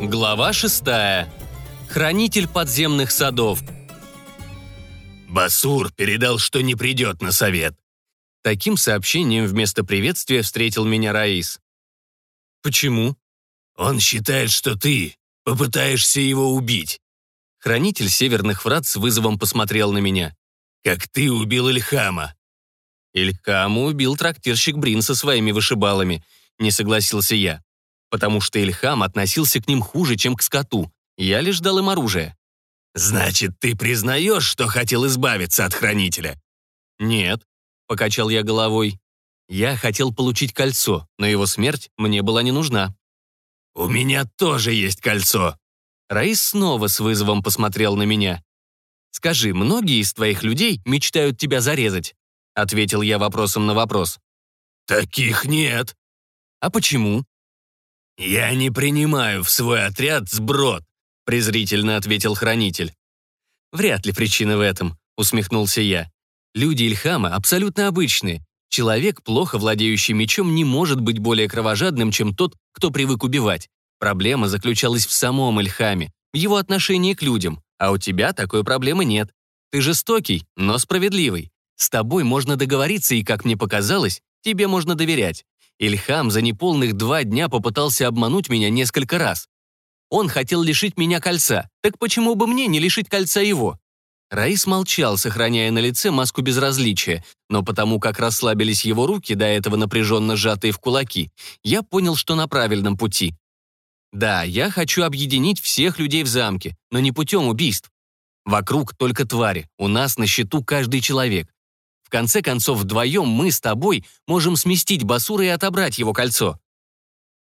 Глава шестая. Хранитель подземных садов. Басур передал, что не придет на совет. Таким сообщением вместо приветствия встретил меня Раис. Почему? Он считает, что ты попытаешься его убить. Хранитель северных врат с вызовом посмотрел на меня. Как ты убил Ильхама. Ильхама убил трактирщик Брин со своими вышибалами, не согласился я потому что Ильхам относился к ним хуже, чем к скоту. Я лишь дал им оружие. «Значит, ты признаешь, что хотел избавиться от хранителя?» «Нет», — покачал я головой. «Я хотел получить кольцо, но его смерть мне была не нужна». «У меня тоже есть кольцо». Раис снова с вызовом посмотрел на меня. «Скажи, многие из твоих людей мечтают тебя зарезать?» Ответил я вопросом на вопрос. «Таких нет». «А почему?» «Я не принимаю в свой отряд сброд», — презрительно ответил хранитель. «Вряд ли причина в этом», — усмехнулся я. «Люди Ильхама абсолютно обычные. Человек, плохо владеющий мечом, не может быть более кровожадным, чем тот, кто привык убивать. Проблема заключалась в самом Ильхаме, в его отношении к людям, а у тебя такой проблемы нет. Ты жестокий, но справедливый. С тобой можно договориться, и, как мне показалось, тебе можно доверять. Ильхам за неполных два дня попытался обмануть меня несколько раз. Он хотел лишить меня кольца, так почему бы мне не лишить кольца его? Раис молчал, сохраняя на лице маску безразличия, но потому как расслабились его руки, до этого напряженно сжатые в кулаки, я понял, что на правильном пути. Да, я хочу объединить всех людей в замке, но не путем убийств. Вокруг только твари, у нас на счету каждый человек. В конце концов, вдвоем мы с тобой можем сместить Басура и отобрать его кольцо».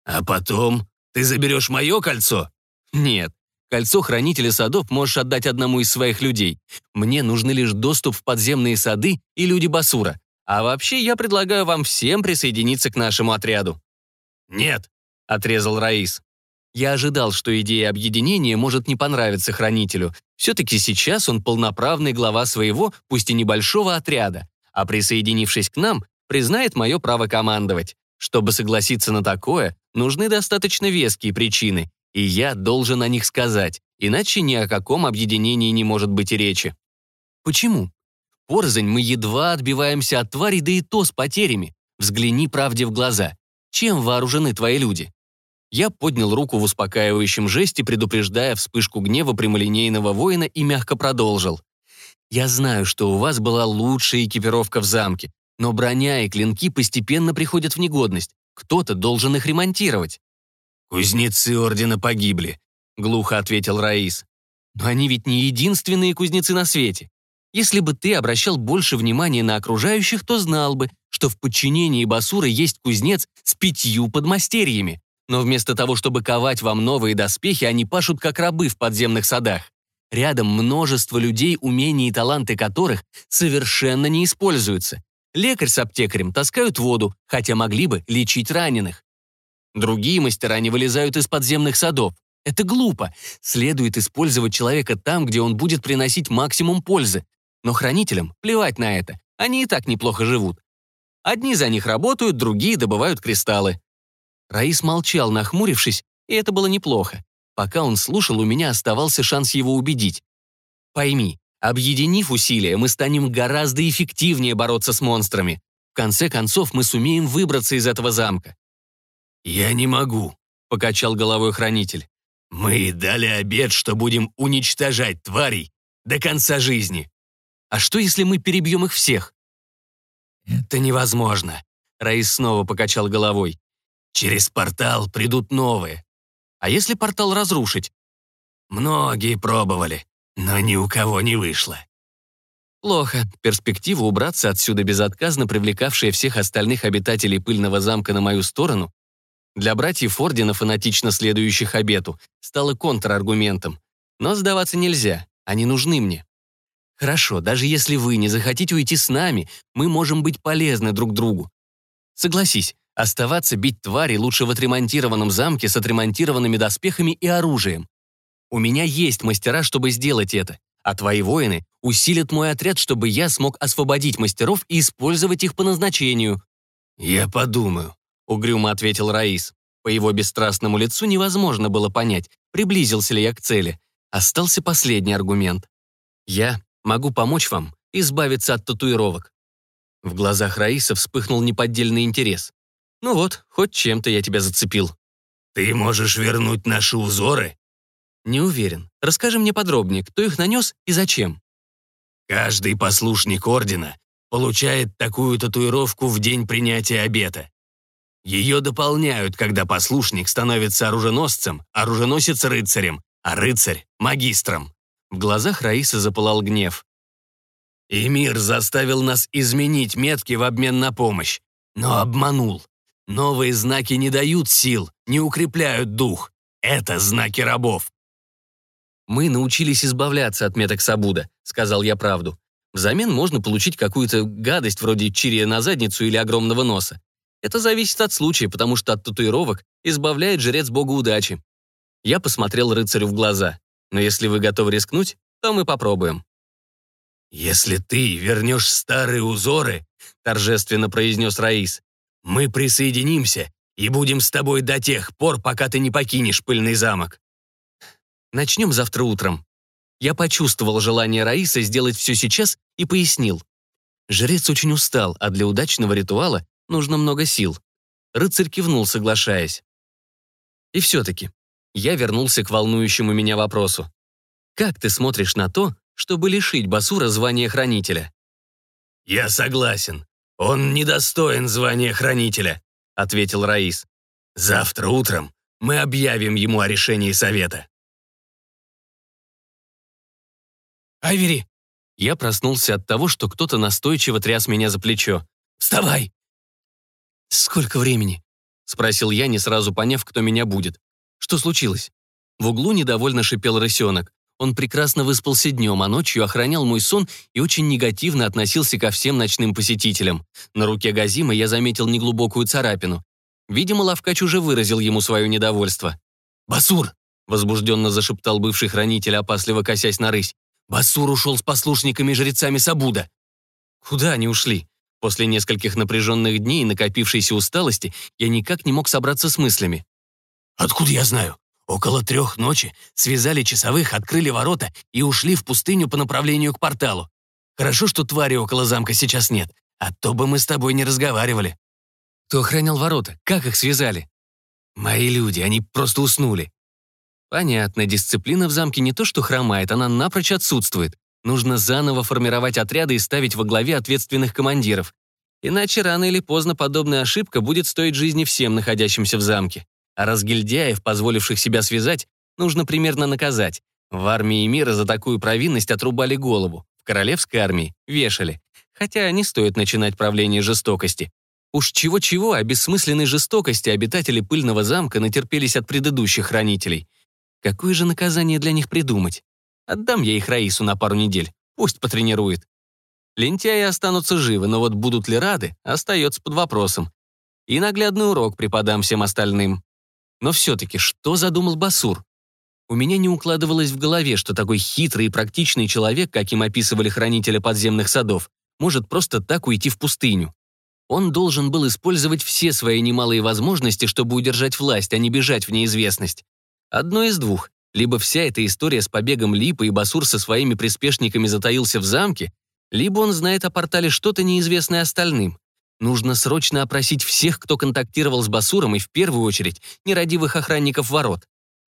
«А потом ты заберешь мое кольцо?» «Нет. Кольцо хранителя садов можешь отдать одному из своих людей. Мне нужны лишь доступ в подземные сады и люди Басура. А вообще я предлагаю вам всем присоединиться к нашему отряду». «Нет», — отрезал Раис. Я ожидал, что идея объединения может не понравиться хранителю. Все-таки сейчас он полноправный глава своего, пусть и небольшого отряда а присоединившись к нам, признает мое право командовать. Чтобы согласиться на такое, нужны достаточно веские причины, и я должен о них сказать, иначе ни о каком объединении не может быть речи. Почему? Порзань мы едва отбиваемся от твари, да и то с потерями. Взгляни правде в глаза. Чем вооружены твои люди? Я поднял руку в успокаивающем жесте, предупреждая вспышку гнева прямолинейного воина и мягко продолжил. Я знаю, что у вас была лучшая экипировка в замке, но броня и клинки постепенно приходят в негодность. Кто-то должен их ремонтировать». «Кузнецы Ордена погибли», — глухо ответил Раис. «Но они ведь не единственные кузнецы на свете. Если бы ты обращал больше внимания на окружающих, то знал бы, что в подчинении Басура есть кузнец с пятью подмастерьями. Но вместо того, чтобы ковать вам новые доспехи, они пашут как рабы в подземных садах. Рядом множество людей, умения и таланты которых совершенно не используются. Лекарь с аптекарем таскают воду, хотя могли бы лечить раненых. Другие мастера не вылезают из подземных садов. Это глупо. Следует использовать человека там, где он будет приносить максимум пользы. Но хранителям плевать на это. Они и так неплохо живут. Одни за них работают, другие добывают кристаллы. Раис молчал, нахмурившись, и это было неплохо. Пока он слушал, у меня оставался шанс его убедить. Пойми, объединив усилия, мы станем гораздо эффективнее бороться с монстрами. В конце концов, мы сумеем выбраться из этого замка. «Я не могу», — покачал головой хранитель. «Мы дали обед, что будем уничтожать тварей до конца жизни». «А что, если мы перебьем их всех?» «Это невозможно», — Раис снова покачал головой. «Через портал придут новые. А если портал разрушить? Многие пробовали, но ни у кого не вышло. Плохо. Перспектива убраться отсюда безотказно привлекавшая всех остальных обитателей пыльного замка на мою сторону для братьев Ордена, фанатично следующих обету, стала контраргументом. Но сдаваться нельзя, они нужны мне. Хорошо, даже если вы не захотите уйти с нами, мы можем быть полезны друг другу. Согласись, Оставаться бить твари лучше в отремонтированном замке с отремонтированными доспехами и оружием. У меня есть мастера, чтобы сделать это, а твои воины усилят мой отряд, чтобы я смог освободить мастеров и использовать их по назначению». «Я подумаю», — угрюмо ответил Раис. По его бесстрастному лицу невозможно было понять, приблизился ли я к цели. Остался последний аргумент. Я могу помочь вам избавиться от татуировок. В глазах Раиса вспыхнул неподдельный интерес. Ну вот, хоть чем-то я тебя зацепил. Ты можешь вернуть наши узоры? Не уверен. Расскажи мне подробнее, кто их нанес и зачем. Каждый послушник ордена получает такую татуировку в день принятия обета. Ее дополняют, когда послушник становится оруженосцем, оруженосец — рыцарем, а рыцарь — магистром. В глазах Раисы запылал гнев. И мир заставил нас изменить метки в обмен на помощь, но обманул. Новые знаки не дают сил, не укрепляют дух. Это знаки рабов. «Мы научились избавляться от меток Сабуда», — сказал я правду. Взамен можно получить какую-то гадость вроде чирия на задницу или огромного носа. Это зависит от случая, потому что от татуировок избавляет жрец бога удачи. Я посмотрел рыцарю в глаза. Но если вы готовы рискнуть, то мы попробуем. «Если ты вернешь старые узоры», — торжественно произнес Раис, «мы присоединимся и будем с тобой до тех пор, пока ты не покинешь пыльный замок». Начнем завтра утром. Я почувствовал желание Раисы сделать все сейчас и пояснил. Жрец очень устал, а для удачного ритуала нужно много сил. Рыцарь кивнул, соглашаясь. И все-таки, я вернулся к волнующему меня вопросу. Как ты смотришь на то, чтобы лишить Басура звания хранителя? «Я согласен. Он недостоин звания хранителя», — ответил Раис. «Завтра утром мы объявим ему о решении совета». «Айвери!» Я проснулся от того, что кто-то настойчиво тряс меня за плечо. «Вставай!» «Сколько времени?» — спросил я, не сразу поняв, кто меня будет. «Что случилось?» В углу недовольно шипел рысенок. Он прекрасно выспался днем, а ночью охранял мой сон и очень негативно относился ко всем ночным посетителям. На руке Газима я заметил неглубокую царапину. Видимо, Лавкач уже выразил ему свое недовольство. «Басур!» — возбужденно зашептал бывший хранитель, опасливо косясь на рысь. Басур ушел с послушниками жрецами Сабуда. Куда они ушли? После нескольких напряженных дней и накопившейся усталости я никак не мог собраться с мыслями. «Откуда я знаю? Около трех ночи связали часовых, открыли ворота и ушли в пустыню по направлению к порталу. Хорошо, что твари около замка сейчас нет, а то бы мы с тобой не разговаривали». «Кто охранял ворота? Как их связали?» «Мои люди, они просто уснули. Понятно, дисциплина в замке не то что хромает, она напрочь отсутствует. Нужно заново формировать отряды и ставить во главе ответственных командиров. Иначе рано или поздно подобная ошибка будет стоить жизни всем находящимся в замке. А разгильдяев, позволивших себя связать, нужно примерно наказать. В армии мира за такую провинность отрубали голову, в королевской армии вешали. Хотя не стоит начинать правление жестокости. Уж чего-чего, а бессмысленной жестокости обитатели пыльного замка натерпелись от предыдущих хранителей — Какое же наказание для них придумать? Отдам я их Раису на пару недель, пусть потренирует. Лентяи останутся живы, но вот будут ли рады, остается под вопросом. И наглядный урок преподам всем остальным. Но все-таки, что задумал Басур? У меня не укладывалось в голове, что такой хитрый и практичный человек, каким описывали хранителя подземных садов, может просто так уйти в пустыню. Он должен был использовать все свои немалые возможности, чтобы удержать власть, а не бежать в неизвестность. Одно из двух. Либо вся эта история с побегом Липа и Басур со своими приспешниками затаился в замке, либо он знает о портале что-то неизвестное остальным. Нужно срочно опросить всех, кто контактировал с Басуром, и в первую очередь нерадивых охранников ворот.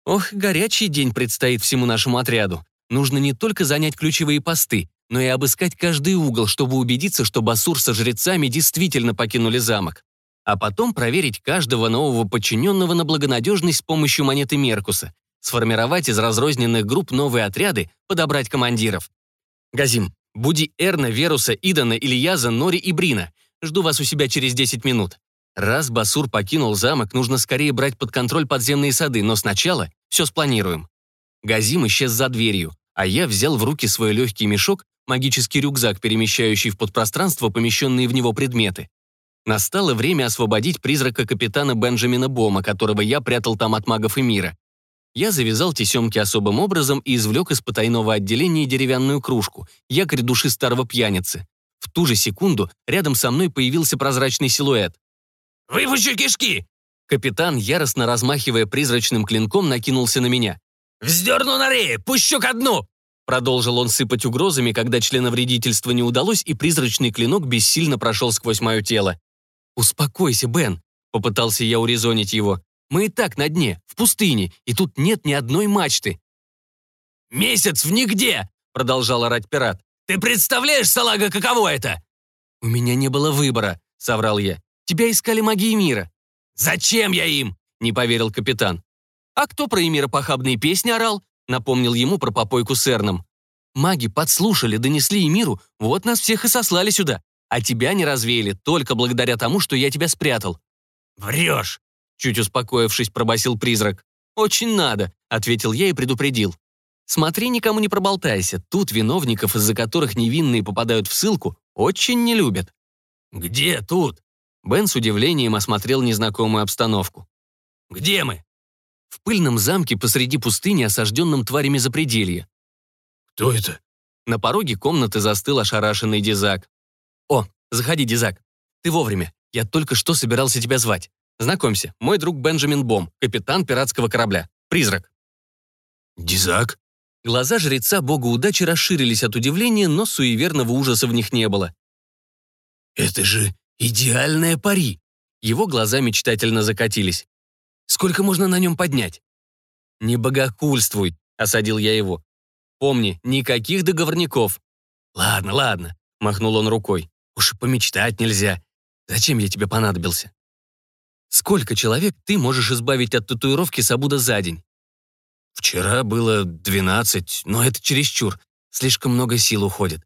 Ох, горячий день предстоит всему нашему отряду. Нужно не только занять ключевые посты, но и обыскать каждый угол, чтобы убедиться, что Басур со жрецами действительно покинули замок а потом проверить каждого нового подчиненного на благонадежность с помощью монеты Меркуса, сформировать из разрозненных групп новые отряды, подобрать командиров. Газим, буди Эрна, Веруса, Идана, Ильяза, Нори и Брина. Жду вас у себя через 10 минут. Раз Басур покинул замок, нужно скорее брать под контроль подземные сады, но сначала все спланируем. Газим исчез за дверью, а я взял в руки свой легкий мешок, магический рюкзак, перемещающий в подпространство помещенные в него предметы. Настало время освободить призрака капитана Бенджамина Бома, которого я прятал там от магов и мира. Я завязал тесемки особым образом и извлек из потайного отделения деревянную кружку, якорь души старого пьяницы. В ту же секунду рядом со мной появился прозрачный силуэт. «Выпущу кишки!» Капитан, яростно размахивая призрачным клинком, накинулся на меня. «Вздерну на рее, пущу ко дну!» Продолжил он сыпать угрозами, когда членовредительство не удалось, и призрачный клинок бессильно прошел сквозь мое тело. «Успокойся, Бен», — попытался я урезонить его. «Мы и так на дне, в пустыне, и тут нет ни одной мачты». «Месяц в нигде!» — продолжал орать пират. «Ты представляешь, салага, каково это?» «У меня не было выбора», — соврал я. «Тебя искали магии мира». «Зачем я им?» — не поверил капитан. «А кто про Эмира похабные песни орал?» — напомнил ему про попойку с Эрном. «Маги подслушали, донесли Эмиру, вот нас всех и сослали сюда. А тебя не развеяли только благодаря тому, что я тебя спрятал». «Врешь!» — чуть успокоившись, пробасил призрак. «Очень надо», — ответил я и предупредил. «Смотри, никому не проболтайся. Тут виновников, из-за которых невинные попадают в ссылку, очень не любят». «Где тут?» Бен с удивлением осмотрел незнакомую обстановку. «Где мы?» В пыльном замке посреди пустыни, осажденном тварями запределья. «Кто это?» На пороге комнаты застыл ошарашенный Дизак. «О, заходи, Дизак. Ты вовремя. Я только что собирался тебя звать. Знакомься, мой друг Бенджамин Бом, капитан пиратского корабля. Призрак». «Дизак?» Глаза жреца бога удачи расширились от удивления, но суеверного ужаса в них не было. «Это же идеальная пари!» Его глаза мечтательно закатились. «Сколько можно на нем поднять?» «Не богохульствуй», — осадил я его. «Помни, никаких договорников». «Ладно, ладно», — махнул он рукой. «Уж и помечтать нельзя. Зачем я тебе понадобился?» «Сколько человек ты можешь избавить от татуировки Сабуда за день?» «Вчера было двенадцать, но это чересчур. Слишком много сил уходит.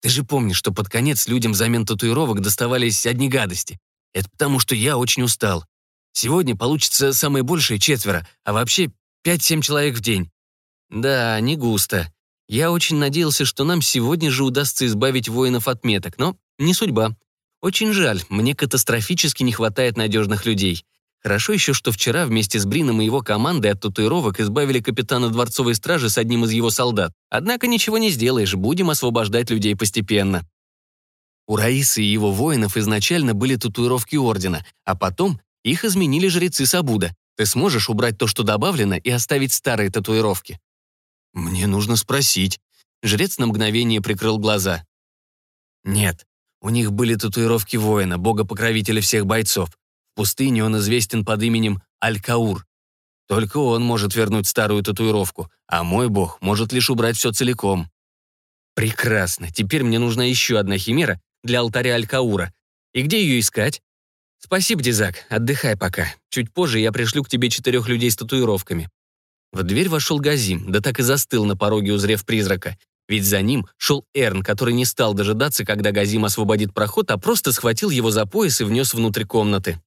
Ты же помнишь, что под конец людям взамен татуировок доставались одни гадости. Это потому, что я очень устал. Сегодня получится самое большее четверо, а вообще пять-семь человек в день. Да, не густо. Я очень надеялся, что нам сегодня же удастся избавить воинов от меток, но не судьба. Очень жаль, мне катастрофически не хватает надежных людей. Хорошо еще, что вчера вместе с Брином и его командой от татуировок избавили капитана дворцовой стражи с одним из его солдат. Однако ничего не сделаешь, будем освобождать людей постепенно. У Раисы и его воинов изначально были татуировки Ордена, а потом их изменили жрецы Сабуда. Ты сможешь убрать то, что добавлено, и оставить старые татуировки? Мне нужно спросить. Жрец на мгновение прикрыл глаза. Нет, у них были татуировки воина, бога-покровителя всех бойцов. Пустыне он известен под именем Аль-Каур. Только он может вернуть старую татуировку, а мой бог может лишь убрать все целиком. Прекрасно. Теперь мне нужна еще одна химера для алтаря Аль-Каура. И где ее искать? Спасибо, Дизак. Отдыхай пока. Чуть позже я пришлю к тебе четырех людей с татуировками. В дверь вошел Газим, да так и застыл на пороге, узрев призрака. Ведь за ним шел Эрн, который не стал дожидаться, когда Газим освободит проход, а просто схватил его за пояс и внес внутрь комнаты.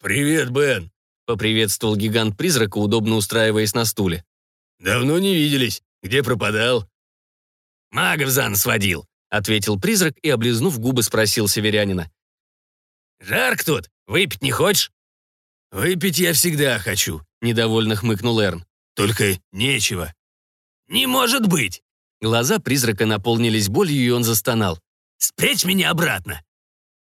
«Привет, Бен!» — поприветствовал гигант призрака, удобно устраиваясь на стуле. «Давно не виделись. Где пропадал?» «Магов за нос водил», — ответил призрак и, облизнув губы, спросил северянина. «Жарко тут. Выпить не хочешь?» «Выпить я всегда хочу», — недовольно хмыкнул Эрн. «Только нечего». «Не может быть!» Глаза призрака наполнились болью, и он застонал. «Спрячь меня обратно!»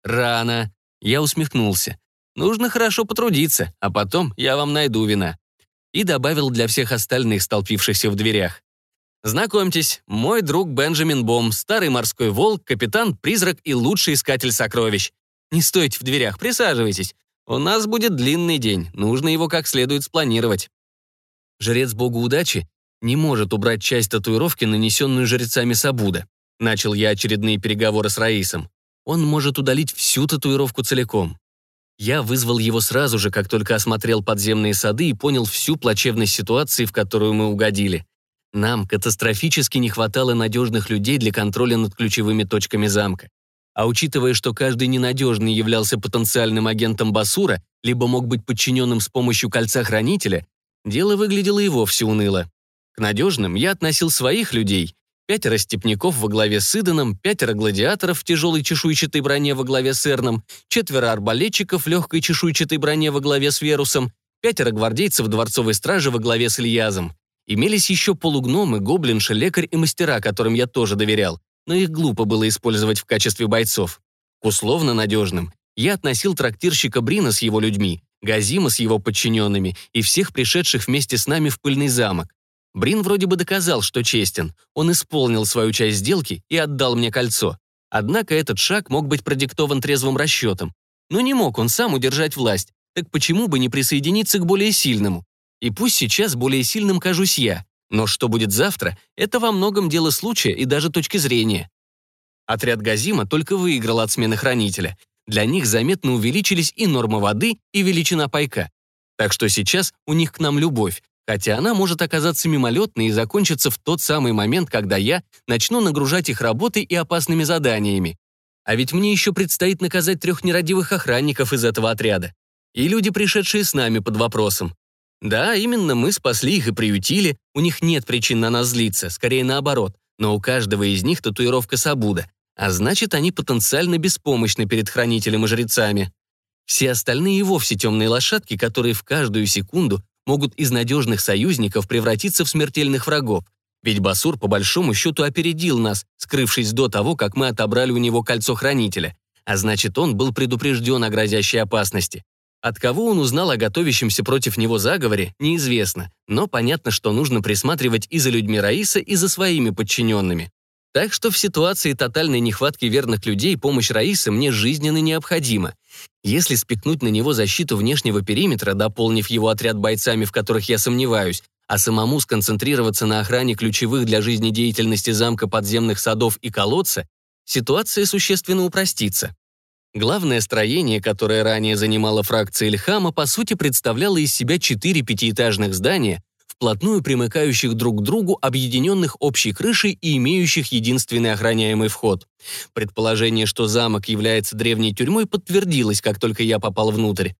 «Рано!» Я усмехнулся. Нужно хорошо потрудиться, а потом я вам найду вина». И добавил для всех остальных, столпившихся в дверях. Знакомьтесь, мой друг Бенджамин Бом, старый морской волк, капитан-призрак и лучший искатель сокровищ. Не стойте в дверях, присаживайтесь. У нас будет длинный день, нужно его как следует спланировать. Жрец богу удачи не может убрать часть татуировки, нанесенную жрецами Сабуда. Начал я очередные переговоры с Раисом. Он может удалить всю татуировку целиком. Я вызвал его сразу же, как только осмотрел подземные сады и понял всю плачевность ситуации, в которую мы угодили. Нам катастрофически не хватало надежных людей для контроля над ключевыми точками замка. А учитывая, что каждый ненадежный являлся потенциальным агентом Басура, либо мог быть подчиненным с помощью кольца хранителя, дело выглядело и вовсе уныло. К надежным я относил своих людей, пятеро степняков во главе с Иданом, пятеро гладиаторов в тяжелой чешуйчатой броне во главе с Эрном, четверо арбалетчиков в легкой чешуйчатой броне во главе с Верусом, пятеро гвардейцев дворцовой стражи во главе с Ильязом. Имелись еще полугномы, гоблинша, лекарь и мастера, которым я тоже доверял, но их глупо было использовать в качестве бойцов. К условно надежным я относил трактирщика Брина с его людьми, Газима с его подчиненными и всех пришедших вместе с нами в пыльный замок. Брин вроде бы доказал, что честен. Он исполнил свою часть сделки и отдал мне кольцо. Однако этот шаг мог быть продиктован трезвым расчетом. Но не мог он сам удержать власть, так почему бы не присоединиться к более сильному? И пусть сейчас более сильным кажусь я, но что будет завтра, это во многом дело случая и даже точки зрения. Отряд Газима только выиграл от смены хранителя. Для них заметно увеличились и норма воды, и величина пайка. Так что сейчас у них к нам любовь, хотя она может оказаться мимолетной и закончиться в тот самый момент, когда я начну нагружать их работой и опасными заданиями. А ведь мне еще предстоит наказать трех нерадивых охранников из этого отряда. И люди, пришедшие с нами под вопросом. Да, именно мы спасли их и приютили, у них нет причин на нас злиться, скорее наоборот, но у каждого из них татуировка Сабуда, а значит, они потенциально беспомощны перед хранителем и жрецами. Все остальные и вовсе темные лошадки, которые в каждую секунду могут из надежных союзников превратиться в смертельных врагов. Ведь Басур по большому счету опередил нас, скрывшись до того, как мы отобрали у него кольцо хранителя. А значит, он был предупрежден о грозящей опасности. От кого он узнал о готовящемся против него заговоре, неизвестно, но понятно, что нужно присматривать и за людьми Раиса, и за своими подчиненными. Так что в ситуации тотальной нехватки верных людей помощь Раисы мне жизненно необходима. Если спекнуть на него защиту внешнего периметра, дополнив его отряд бойцами, в которых я сомневаюсь, а самому сконцентрироваться на охране ключевых для жизнедеятельности замка подземных садов и колодца, ситуация существенно упростится. Главное строение, которое ранее занимала фракция Ильхама, по сути представляло из себя четыре пятиэтажных здания, вплотную примыкающих друг к другу, объединенных общей крышей и имеющих единственный охраняемый вход. Предположение, что замок является древней тюрьмой, подтвердилось, как только я попал внутрь.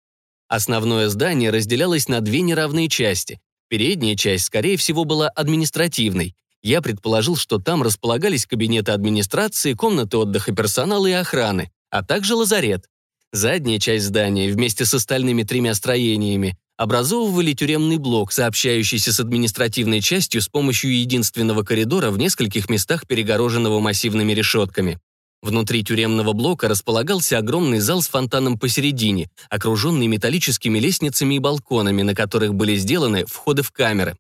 Основное здание разделялось на две неравные части. Передняя часть, скорее всего, была административной. Я предположил, что там располагались кабинеты администрации, комнаты отдыха персонала и охраны а также лазарет. Задняя часть здания вместе с остальными тремя строениями образовывали тюремный блок, сообщающийся с административной частью с помощью единственного коридора в нескольких местах, перегороженного массивными решетками. Внутри тюремного блока располагался огромный зал с фонтаном посередине, окруженный металлическими лестницами и балконами, на которых были сделаны входы в камеры.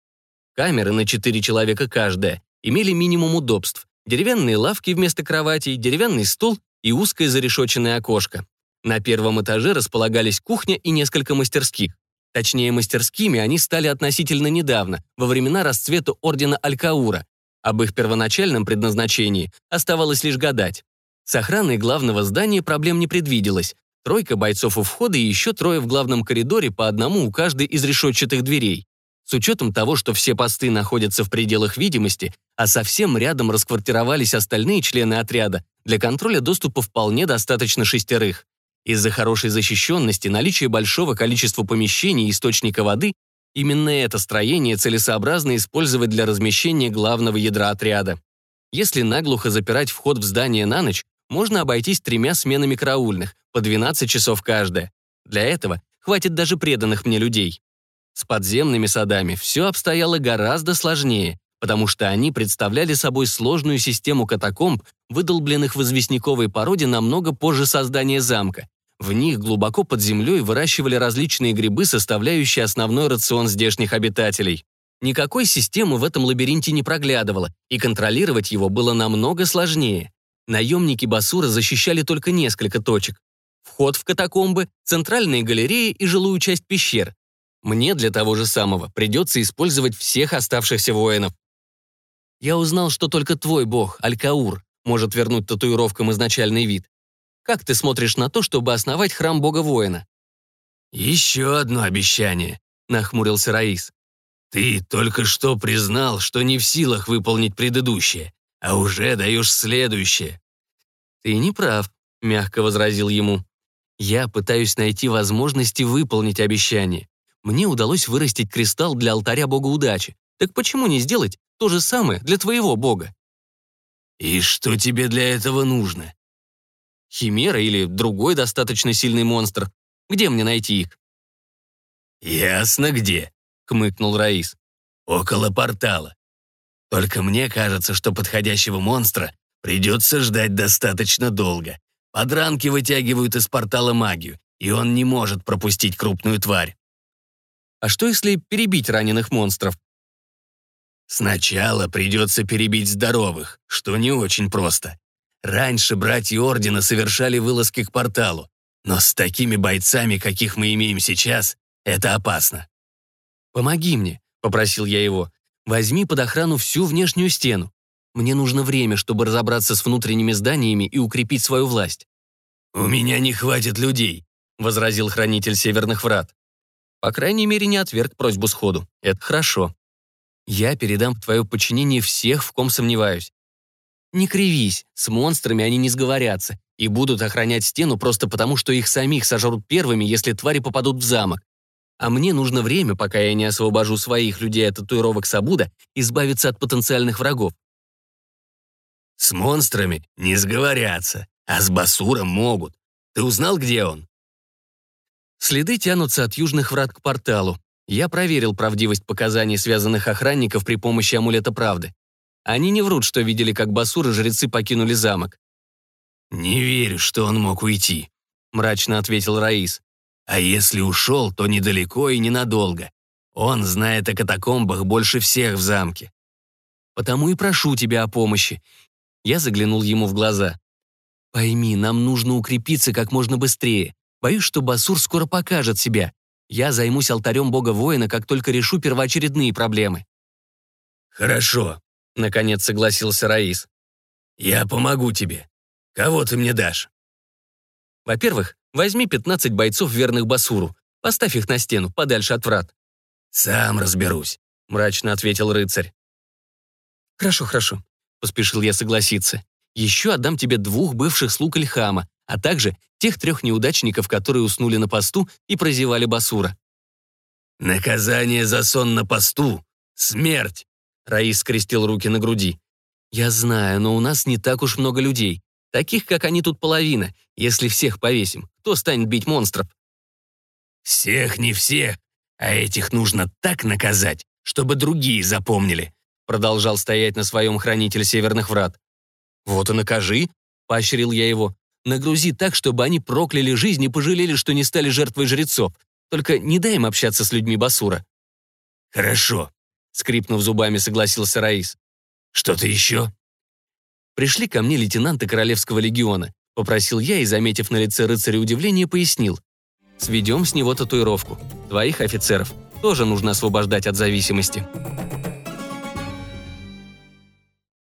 Камеры на четыре человека каждая имели минимум удобств. Деревянные лавки вместо кроватей, деревянный стол и узкое зарешоченное окошко. На первом этаже располагались кухня и несколько мастерских. Точнее, мастерскими они стали относительно недавно, во времена расцвета ордена Алькаура. Об их первоначальном предназначении оставалось лишь гадать. С охраной главного здания проблем не предвиделось. Тройка бойцов у входа и еще трое в главном коридоре по одному у каждой из решетчатых дверей. С учетом того, что все посты находятся в пределах видимости, а совсем рядом расквартировались остальные члены отряда, для контроля доступа вполне достаточно шестерых. Из-за хорошей защищенности, наличия большого количества помещений и источника воды, именно это строение целесообразно использовать для размещения главного ядра отряда. Если наглухо запирать вход в здание на ночь, можно обойтись тремя сменами караульных, по 12 часов каждая. Для этого хватит даже преданных мне людей. С подземными садами все обстояло гораздо сложнее потому что они представляли собой сложную систему катакомб, выдолбленных в известняковой породе намного позже создания замка. В них глубоко под землей выращивали различные грибы, составляющие основной рацион здешних обитателей. Никакой системы в этом лабиринте не проглядывало, и контролировать его было намного сложнее. Наемники Басура защищали только несколько точек. Вход в катакомбы, центральные галереи и жилую часть пещер. Мне для того же самого придется использовать всех оставшихся воинов, я узнал, что только твой бог, Алькаур, может вернуть татуировкам изначальный вид. Как ты смотришь на то, чтобы основать храм бога-воина?» «Еще одно обещание», — нахмурился Раис. «Ты только что признал, что не в силах выполнить предыдущее, а уже даешь следующее». «Ты не прав», — мягко возразил ему. «Я пытаюсь найти возможности выполнить обещание. Мне удалось вырастить кристалл для алтаря бога удачи. Так почему не сделать то же самое для твоего бога. И что тебе для этого нужно? Химера или другой достаточно сильный монстр. Где мне найти их? Ясно где, хмыкнул Раис. Около портала. Только мне кажется, что подходящего монстра придется ждать достаточно долго. Подранки вытягивают из портала магию, и он не может пропустить крупную тварь. А что если перебить раненых монстров? Сначала придется перебить здоровых, что не очень просто. Раньше братья Ордена совершали вылазки к порталу, но с такими бойцами, каких мы имеем сейчас, это опасно. «Помоги мне», — попросил я его. «Возьми под охрану всю внешнюю стену. Мне нужно время, чтобы разобраться с внутренними зданиями и укрепить свою власть». «У меня не хватит людей», — возразил хранитель Северных Врат. По крайней мере, не отверг просьбу сходу. Это хорошо. Я передам в твое подчинение всех, в ком сомневаюсь. Не кривись, с монстрами они не сговорятся и будут охранять стену просто потому, что их самих сожрут первыми, если твари попадут в замок. А мне нужно время, пока я не освобожу своих людей от татуировок Сабуда, избавиться от потенциальных врагов. С монстрами не сговорятся, а с Басуром могут. Ты узнал, где он? Следы тянутся от южных врат к порталу. Я проверил правдивость показаний связанных охранников при помощи амулета правды. Они не врут, что видели, как Басур и жрецы покинули замок. «Не верю, что он мог уйти», — мрачно ответил Раис. «А если ушел, то недалеко и ненадолго. Он знает о катакомбах больше всех в замке». «Потому и прошу тебя о помощи». Я заглянул ему в глаза. «Пойми, нам нужно укрепиться как можно быстрее. Боюсь, что Басур скоро покажет себя. Я займусь алтарем бога-воина, как только решу первоочередные проблемы». «Хорошо», — наконец согласился Раис. «Я помогу тебе. Кого ты мне дашь?» «Во-первых, возьми 15 бойцов, верных Басуру. Поставь их на стену, подальше от врат». «Сам разберусь», — мрачно ответил рыцарь. «Хорошо, хорошо», — поспешил я согласиться. «Еще отдам тебе двух бывших слуг Ильхама, а также тех трех неудачников, которые уснули на посту и прозевали Басура. «Наказание за сон на посту — смерть!» Раис скрестил руки на груди. «Я знаю, но у нас не так уж много людей. Таких, как они, тут половина. Если всех повесим, кто станет бить монстров?» «Всех не всех, а этих нужно так наказать, чтобы другие запомнили», продолжал стоять на своем хранитель Северных Врат. «Вот и накажи», — поощрил я его. Нагрузи так, чтобы они прокляли жизнь и пожалели, что не стали жертвой жрецов. Только не дай им общаться с людьми Басура». «Хорошо», — скрипнув зубами, согласился Раис. «Что-то еще?» Пришли ко мне лейтенанты Королевского легиона. Попросил я и, заметив на лице рыцаря удивление, пояснил. «Сведем с него татуировку. Твоих офицеров тоже нужно освобождать от зависимости».